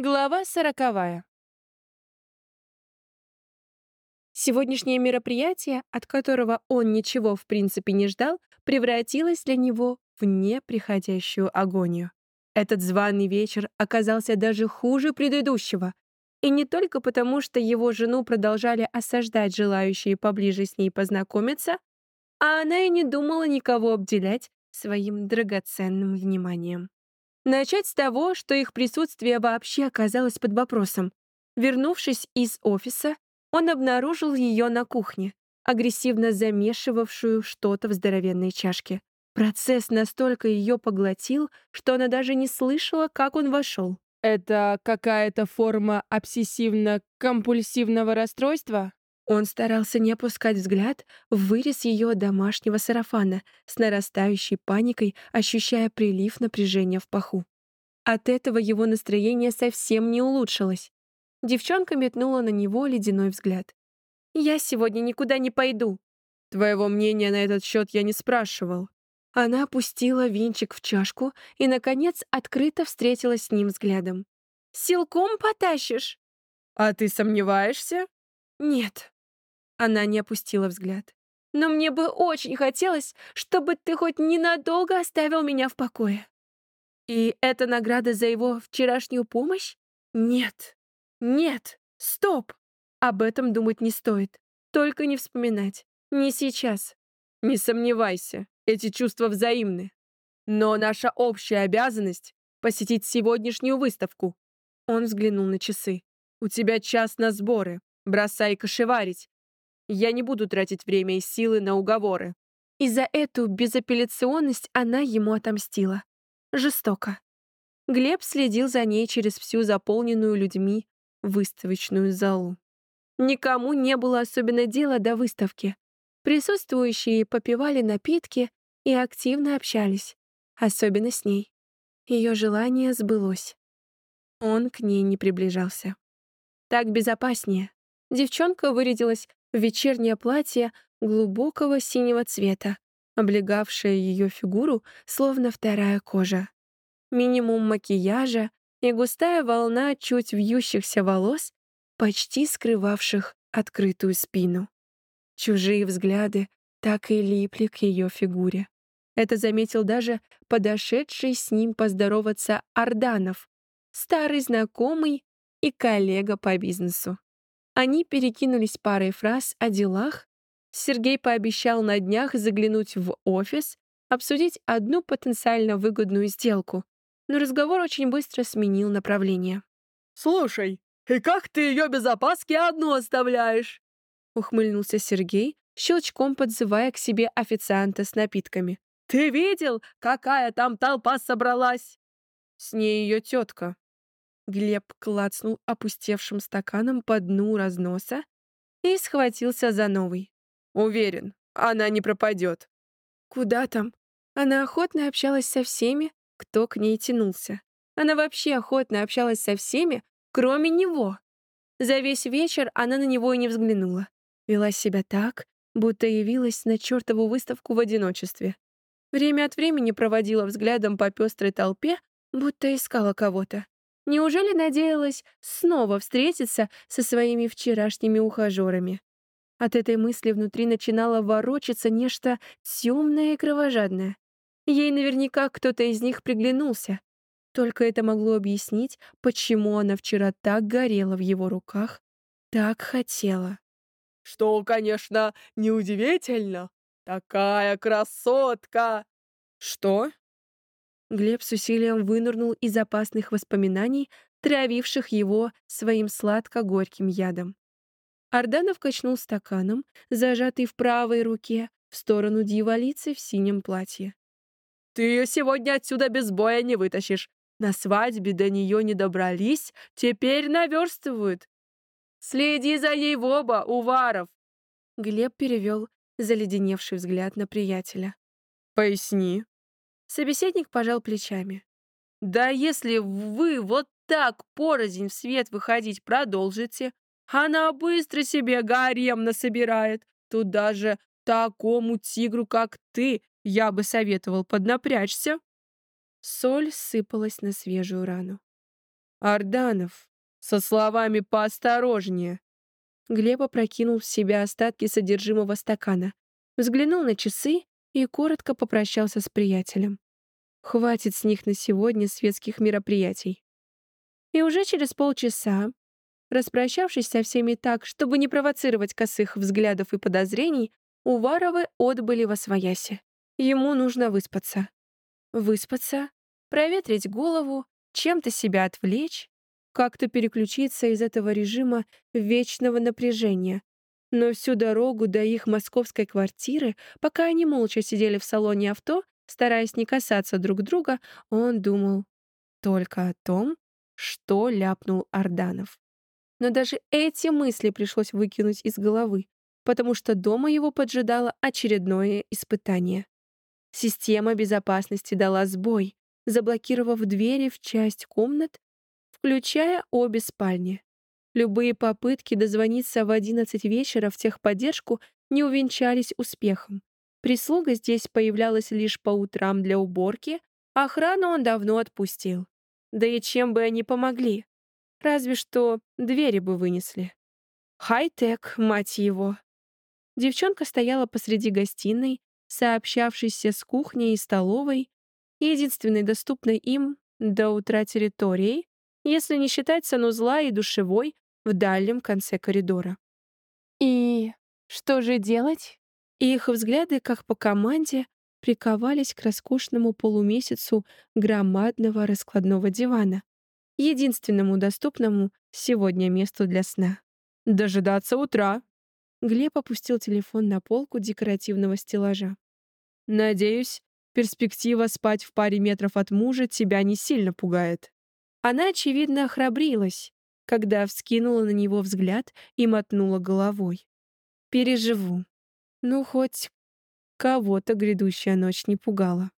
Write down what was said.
Глава сороковая. Сегодняшнее мероприятие, от которого он ничего в принципе не ждал, превратилось для него в неприходящую агонию. Этот званый вечер оказался даже хуже предыдущего. И не только потому, что его жену продолжали осаждать желающие поближе с ней познакомиться, а она и не думала никого обделять своим драгоценным вниманием. Начать с того, что их присутствие вообще оказалось под вопросом. Вернувшись из офиса, он обнаружил ее на кухне, агрессивно замешивавшую что-то в здоровенной чашке. Процесс настолько ее поглотил, что она даже не слышала, как он вошел. «Это какая-то форма обсессивно-компульсивного расстройства?» Он старался не опускать взгляд в вырез ее домашнего сарафана, с нарастающей паникой ощущая прилив напряжения в паху. От этого его настроение совсем не улучшилось. Девчонка метнула на него ледяной взгляд. «Я сегодня никуда не пойду». «Твоего мнения на этот счет я не спрашивал». Она опустила венчик в чашку и, наконец, открыто встретилась с ним взглядом. «Силком потащишь?» «А ты сомневаешься?» «Нет», она не опустила взгляд. «Но мне бы очень хотелось, чтобы ты хоть ненадолго оставил меня в покое». «И это награда за его вчерашнюю помощь? Нет. Нет. Стоп. Об этом думать не стоит. Только не вспоминать. Не сейчас. Не сомневайся, эти чувства взаимны. Но наша общая обязанность — посетить сегодняшнюю выставку». Он взглянул на часы. «У тебя час на сборы. Бросай кошеварить. Я не буду тратить время и силы на уговоры. И за эту безапелляционность она ему отомстила. Жестоко. Глеб следил за ней через всю заполненную людьми выставочную залу. Никому не было особенно дела до выставки. Присутствующие попивали напитки и активно общались, особенно с ней. Ее желание сбылось. Он к ней не приближался. Так безопаснее. Девчонка вырядилась вечернее платье глубокого синего цвета, облегавшее ее фигуру, словно вторая кожа. Минимум макияжа и густая волна чуть вьющихся волос, почти скрывавших открытую спину. Чужие взгляды так и липли к ее фигуре. Это заметил даже подошедший с ним поздороваться Арданов, старый знакомый и коллега по бизнесу. Они перекинулись парой фраз о делах. Сергей пообещал на днях заглянуть в офис, обсудить одну потенциально выгодную сделку, но разговор очень быстро сменил направление. «Слушай, и как ты ее без опаски одну оставляешь?» ухмыльнулся Сергей, щелчком подзывая к себе официанта с напитками. «Ты видел, какая там толпа собралась?» «С ней ее тетка», Глеб клацнул опустевшим стаканом по дну разноса и схватился за новый. «Уверен, она не пропадет». «Куда там?» Она охотно общалась со всеми, кто к ней тянулся. Она вообще охотно общалась со всеми, кроме него. За весь вечер она на него и не взглянула. Вела себя так, будто явилась на чертову выставку в одиночестве. Время от времени проводила взглядом по пестрой толпе, будто искала кого-то. Неужели надеялась снова встретиться со своими вчерашними ухажерами? От этой мысли внутри начинало ворочаться нечто темное и кровожадное. Ей наверняка кто-то из них приглянулся. Только это могло объяснить, почему она вчера так горела в его руках, так хотела. «Что, конечно, неудивительно. Такая красотка!» «Что?» Глеб с усилием вынырнул из опасных воспоминаний, травивших его своим сладко-горьким ядом. Арданов качнул стаканом, зажатый в правой руке, в сторону дьяволицы в синем платье. «Ты ее сегодня отсюда без боя не вытащишь. На свадьбе до нее не добрались, теперь наверстывают. Следи за ней в оба, Уваров!» Глеб перевел заледеневший взгляд на приятеля. «Поясни», Собеседник пожал плечами. «Да если вы вот так порознь в свет выходить продолжите, она быстро себе гарем насобирает. Тут даже такому тигру, как ты, я бы советовал поднапрячься». Соль сыпалась на свежую рану. Арданов, со словами поосторожнее. Глеб опрокинул в себя остатки содержимого стакана, взглянул на часы и коротко попрощался с приятелем. Хватит с них на сегодня светских мероприятий. И уже через полчаса, распрощавшись со всеми так, чтобы не провоцировать косых взглядов и подозрений, Уваровы отбыли во своясе. Ему нужно выспаться. Выспаться, проветрить голову, чем-то себя отвлечь, как-то переключиться из этого режима вечного напряжения. Но всю дорогу до их московской квартиры, пока они молча сидели в салоне авто, стараясь не касаться друг друга, он думал только о том, что ляпнул Арданов. Но даже эти мысли пришлось выкинуть из головы, потому что дома его поджидало очередное испытание. Система безопасности дала сбой, заблокировав двери в часть комнат, включая обе спальни. Любые попытки дозвониться в 11 вечера в техподдержку не увенчались успехом. Прислуга здесь появлялась лишь по утрам для уборки, а охрану он давно отпустил. Да и чем бы они помогли? Разве что двери бы вынесли. Хай-тек, мать его. Девчонка стояла посреди гостиной, сообщавшейся с кухней и столовой, единственной доступной им до утра территорией, если не считать санузла и душевой в дальнем конце коридора. И что же делать? Их взгляды, как по команде, приковались к роскошному полумесяцу громадного раскладного дивана, единственному доступному сегодня месту для сна. «Дожидаться утра!» Глеб опустил телефон на полку декоративного стеллажа. «Надеюсь, перспектива спать в паре метров от мужа тебя не сильно пугает». Она, очевидно, охрабрилась, когда вскинула на него взгляд и мотнула головой. «Переживу. Ну, хоть кого-то грядущая ночь не пугала».